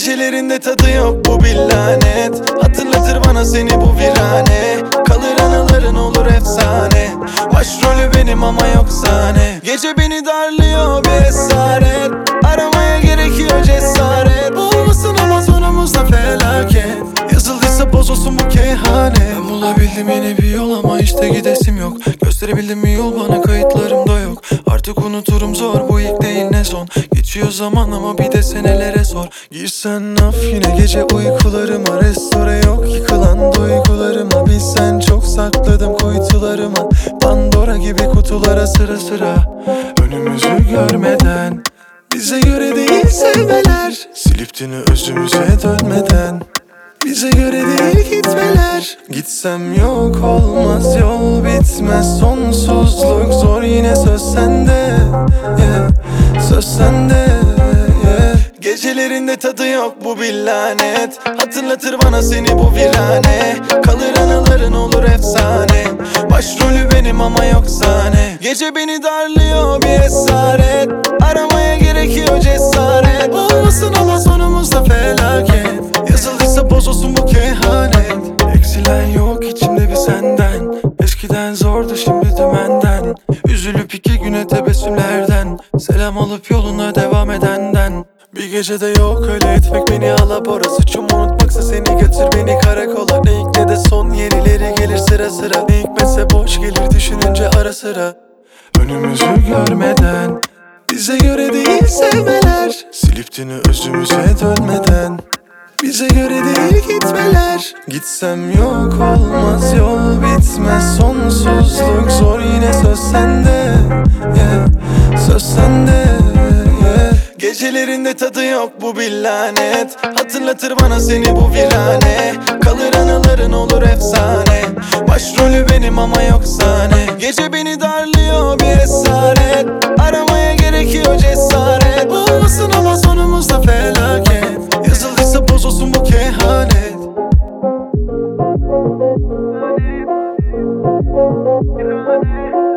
Gecelerinde tadı yok bu bir lanet. Hatırlatır bana seni bu virane. Kalır anıların olur efsane. Başrolü benim ama yok sahne. Gece beni darlıyor bir esaret. Aramaya gerekiyor cesaret. Olmasın ama sonumuzda felaket. Yazıldıysa boz olsun bu kehanet Ben bulabildim yine bir yol ama işte gidesim yok. Gösterebildim bir yol bana kayıtlarımda Artık unuturum zor. Bu ilk değil ne son? Geçiyor zaman ama bir de senelere sor. Girsen af yine gece uykularıma. Restore yok yıkılan duygularıma. Bilsen çok sakladım kuytularıma. Pandora gibi kutulara sıra sıra. Önümüzü görmeden Bize göre değil sevmeler. Silip dini özümüze dönmeden bize göre değil gitmeler. Gitsem yok olmaz yol bitmez. Sonsuzluk zor yine söz sende Gecelerinde tadı yok bu bir lanet. Hatırlatır bana seni bu virane. Kalır anıların olur efsane. Başrolü benim ama yok sahne. Gece beni darlıyor bir esaret. Aramaya gerekiyor cesaret. Olmasın ama sonumuzda felaket. Yazıldıysa boz olsun bu kehanet. Eksilen yok içimde bir senden. Eskiden zordu şimdi dümenden. Üzülüp iki güne tebessümlerden. Selam alıp yoluna devam edenden bir gecede yok öyle etmek beni alabora Suçum unutmaksa seni götür beni karakola. Ne ilk ne de son yenileri gelir sıra sıra. Ne hikmetse boş gelir düşününce ara sıra. Önümüzü görmeden Bize göre değil sevmeler. Silip dini özümüze dönmeden bize göre değil gitmeler. Gitsem yok olmaz yol bitmez Sonsuzluk Gecelerinde tadı yok bu bilanet. Hatırlatır bana seni bu virane Kalır anıların olur efsane. Başrolü benim ama yok sahne. Gece beni darlıyor bir esaret. Aramaya gerekiyor cesaret. Olmasın ama sonumuzda felaket. Yazıldıysa bozulsun bu kehanet. Kehanet